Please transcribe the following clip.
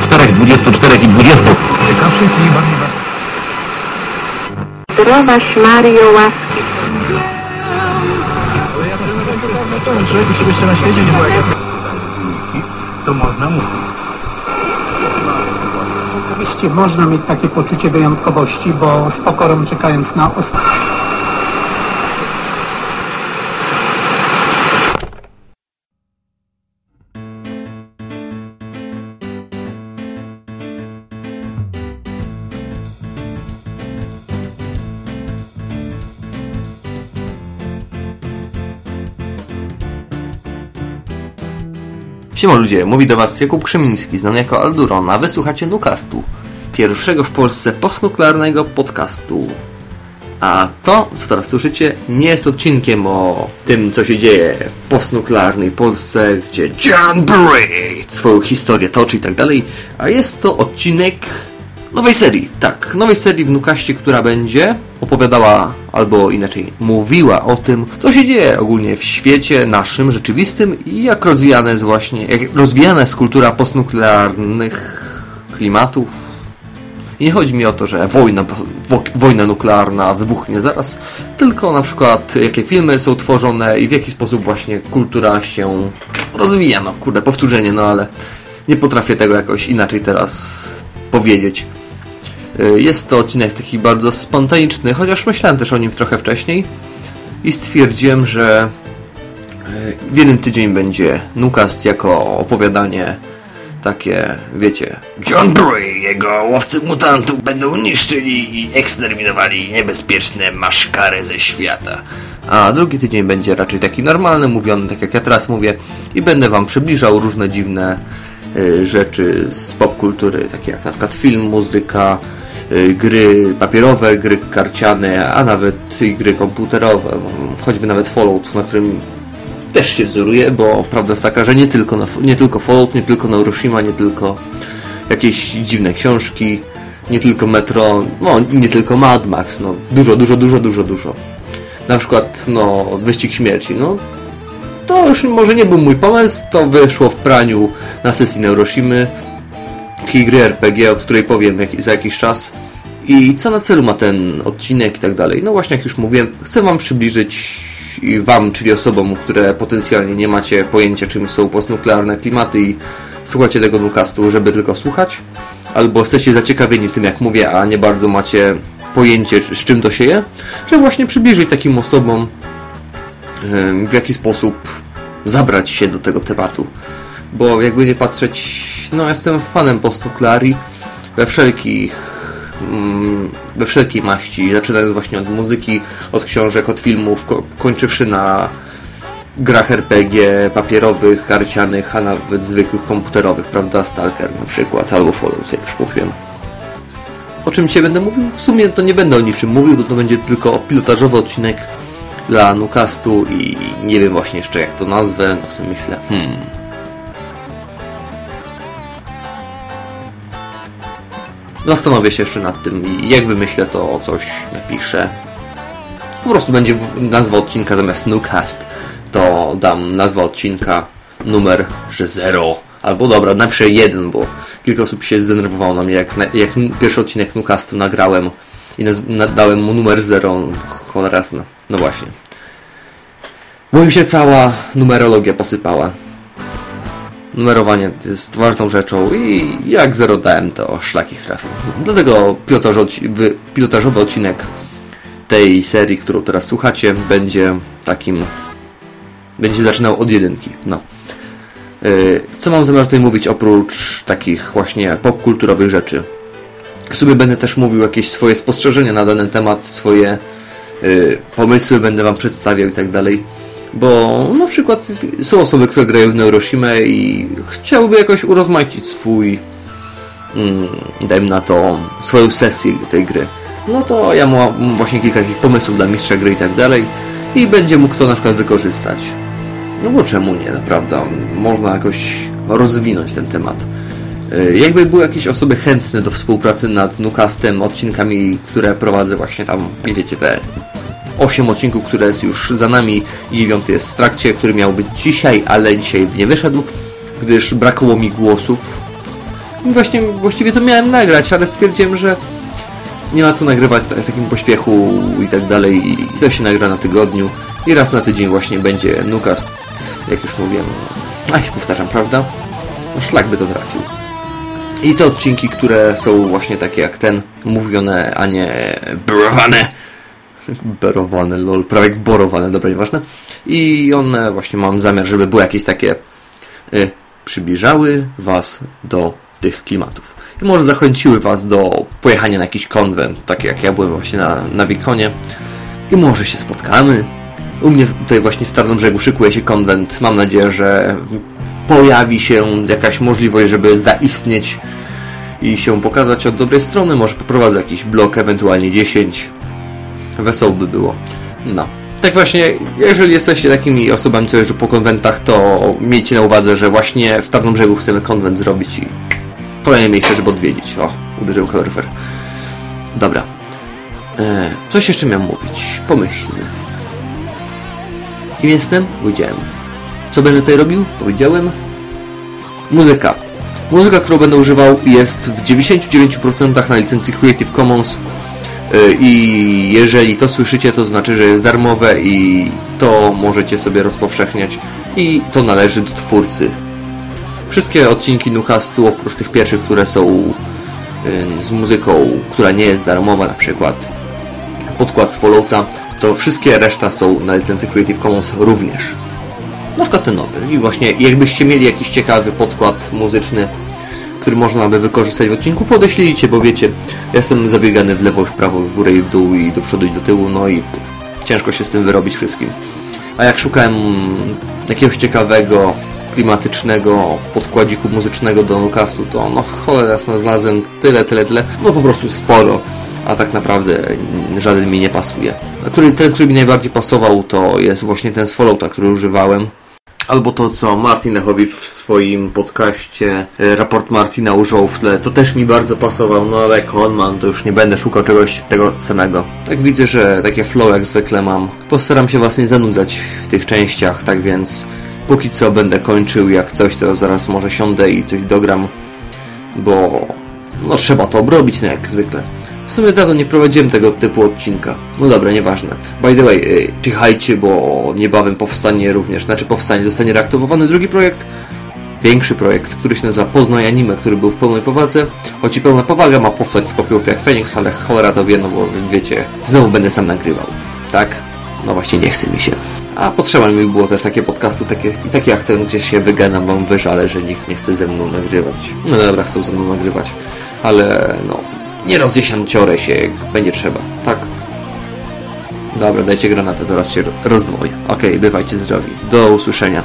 czterech, dwudziestu czterech i dwudziestu. Ciekawszych i bardziej... Zdrowaś Mario łaski. Ale ja to człowieku się jeszcze na świecie nie było jak ja... To można mówić. Oczywiście można mieć takie poczucie wyjątkowości, bo z pokorą czekając na ostatnie. Siema ludzie, mówi do Was Jakub Krzemiński, znany jako Alduron, a wysłuchacie Nukastu, pierwszego w Polsce postnuklearnego podcastu. A to, co teraz słyszycie, nie jest odcinkiem o tym, co się dzieje w postnuklearnej Polsce, gdzie John Bray swoją historię toczy i tak dalej, a jest to odcinek nowej serii. Tak, nowej serii w Nukaście, która będzie opowiadała, albo inaczej mówiła o tym, co się dzieje ogólnie w świecie naszym, rzeczywistym i jak rozwijane jest właśnie, jak rozwijana jest kultura postnuklearnych klimatów. I nie chodzi mi o to, że wojna, wo, wojna nuklearna wybuchnie zaraz, tylko na przykład jakie filmy są tworzone i w jaki sposób właśnie kultura się rozwija. No kurde, powtórzenie, no ale nie potrafię tego jakoś inaczej teraz powiedzieć. Y, Jest to odcinek taki bardzo spontaniczny, chociaż myślałem też o nim trochę wcześniej i stwierdziłem, że y, w jeden tydzień będzie Nukast jako opowiadanie takie, wiecie, John Bray i jego łowcy mutantów będą niszczyli i eksterminowali niebezpieczne maszkary ze świata. a drugi tydzień będzie raczej taki normalny, mówiony tak jak ja teraz mówię i będę wam przybliżał różne dziwne y, rzeczy z popkultury, takie jak na przykład film, muzyka, gry papierowe, gry karciane, a nawet gry komputerowe, choćby nawet Fallout, na którym też się wzoruje, bo prawda jest taka, że nie tylko, na, nie tylko Fallout, nie tylko Neuroshima, nie tylko jakieś dziwne książki, nie tylko Metro, no nie tylko Mad Max, no dużo, dużo, dużo, dużo, dużo. Na przykład, no, Wyścig Śmierci, no to już może nie był mój pomysł, to wyszło w praniu na sesji Neuroshimy, gry RPG, o której powiem jak, za jakiś czas. I co na celu ma ten odcinek i tak dalej. No właśnie, jak już mówiłem, chcę Wam przybliżyć i Wam, czyli osobom, które potencjalnie nie macie pojęcia, czym są postnuklearne klimaty i słuchacie tego nukastu, żeby tylko słuchać, albo jesteście zaciekawieni tym, jak mówię, a nie bardzo macie pojęcie, z czym to się je, że właśnie przybliżyć takim osobom, w jaki sposób zabrać się do tego tematu. Bo jakby nie patrzeć, no jestem fanem postnuklearii we wszelkich mm, we wszelkiej maści, zaczynając właśnie od muzyki, od książek, od filmów, ko- kończywszy na grach RPG papierowych, karcianych, a nawet zwykłych komputerowych, prawda? Stalker na przykład, albo Fallout, jak już mówiłem. O czym dzisiaj będę mówił? W sumie to nie będę o niczym mówił, to, to będzie tylko pilotażowy odcinek dla Nukastu i nie wiem właśnie jeszcze jak to nazwę, no sobie myślę, hmm... Zastanowię się jeszcze nad tym i jak wymyślę to coś napiszę. Po prostu będzie nazwa odcinka zamiast Nukast, to dam nazwę odcinka numer, że 0. Albo dobra, napiszę 1, bo kilka osób się zdenerwowało na mnie, jak, na, jak pierwszy odcinek Nukastu nagrałem i naz- na, dałem mu numer 0. Cholera jasna. No właśnie. Bo mi się cała numerologia posypała. Numerowanie jest ważną rzeczą i jak zero dałem, to szlak ich trafił. Dlatego pilotażowy, odci- wy- pilotażowy odcinek tej serii, którą teraz słuchacie, będzie takim... będzie zaczynał od jedynki. No. Yy, Co mam zamiar tutaj mówić oprócz takich właśnie popkulturowych rzeczy? W sumie będę też mówił jakieś swoje spostrzeżenia na dany temat, swoje yy, pomysły będę wam przedstawiał i tak dalej. Bo na przykład są osoby, które grają w Neuroshimę i chciałyby jakoś urozmaicić swój, mm, dajmy na to, swoją sesję tej gry. No to ja mam właśnie kilka takich pomysłów dla mistrza gry i tak dalej i będzie mógł to na przykład wykorzystać. No bo czemu nie, naprawdę? Można jakoś rozwinąć ten temat. Y, Jakby były jakieś osoby chętne do współpracy nad Nukastem, odcinkami, które prowadzę właśnie tam, wiecie, te 8 odcinków, które jest już za nami i 9 jest w trakcie, który miał być dzisiaj, ale dzisiaj nie wyszedł, gdyż brakowało mi głosów właśnie, właściwie to miałem nagrać, ale stwierdziłem, że nie ma co nagrywać w takim pośpiechu i tak dalej i to się nagra na tygodniu i raz na tydzień właśnie będzie Nukast, jak już mówiłem. A się powtarzam, prawda? No szlak by to trafił. I te odcinki, które są właśnie takie jak ten, mówione, a nie borowane. Berowane, lol, prawie jak borowane, dobra, nieważne. I one właśnie mam zamiar, żeby były jakieś takie y, przybliżały Was do tych klimatów. I może zachęciły Was do pojechania na jakiś konwent, tak jak ja byłem właśnie na, na Wikonie. I może się spotkamy. U mnie tutaj właśnie w Tarnobrzegu szykuje się konwent. Mam nadzieję, że pojawi się jakaś możliwość, żeby zaistnieć i się pokazać od dobrej strony. Może poprowadzę jakiś blok, ewentualnie 10. Wesoło by było. No. Tak właśnie, jeżeli jesteście takimi osobami, co jeżdżą po konwentach, to miejcie na uwadze, że właśnie w Tarnobrzegu chcemy konwent zrobić i kolejne miejsce, żeby odwiedzić. O, uderzył kaloryfer. Dobra. E, coś jeszcze miałem mówić. Pomyślmy. Kim jestem? Powiedziałem. Co będę tutaj robił? Powiedziałem. Muzyka. Muzyka, którą będę używał jest w 99% na licencji Creative Commons i jeżeli to słyszycie, to znaczy, że jest darmowe i to możecie sobie rozpowszechniać i to należy do twórcy. Wszystkie odcinki Nucastu, oprócz tych pierwszych, które są y, z muzyką, która nie jest darmowa, na przykład podkład z Fallouta, to wszystkie reszta są na licencji Creative Commons również. Na przykład ten nowy. I właśnie jakbyście mieli jakiś ciekawy podkład muzyczny, który można by wykorzystać w odcinku, podeślijcie, bo wiecie, jestem zabiegany w lewo, w prawo, w górę i w dół i do przodu i do tyłu, no i ciężko się z tym wyrobić wszystkim. A jak szukałem jakiegoś ciekawego, klimatycznego podkładziku muzycznego do Nucastu, to no cholera jasna znalazłem tyle, tyle, tyle, no po prostu sporo, a tak naprawdę żaden mi nie pasuje. Który, ten, który mi najbardziej pasował, to jest właśnie ten z Fallouta, który używałem. Albo to, co Martin Lechowicz w swoim podcaście e, Raport Martina używał w tle, to też mi bardzo pasował, no ale jako on mam, to już nie będę szukał czegoś tego samego. Tak widzę, że takie flow jak zwykle mam. Postaram się Was nie zanudzać w tych częściach, tak więc póki co będę kończył, jak coś to zaraz może siądę i coś dogram, bo no trzeba to obrobić, no jak zwykle. W sumie dawno nie prowadziłem tego typu odcinka. No dobra, nieważne. By the way, yy, czyhajcie, bo niebawem powstanie również, znaczy powstanie, zostanie reaktywowany drugi projekt, większy projekt, który się nazywa Poznaj Anime, który był w pełnej powadze. Choć i pełna powaga ma powstać z popiołów jak Phoenix, ale cholera to wie, no bo wiecie, znowu będę sam nagrywał. Tak? No właśnie, nie chce mi się. A potrzeba mi było też takie podcastu, takie, i takie jak ten, gdzie się wyganam, wam wyżale, że nikt nie chce ze mną nagrywać. No dobra, chcą ze mną nagrywać, ale no, nie rozdziesiąciorę się, jak będzie trzeba, tak? Dobra, dajcie granatę, zaraz się rozdwoję. Okej, bywajcie zdrowi. Do usłyszenia.